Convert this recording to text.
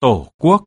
Tổ quốc.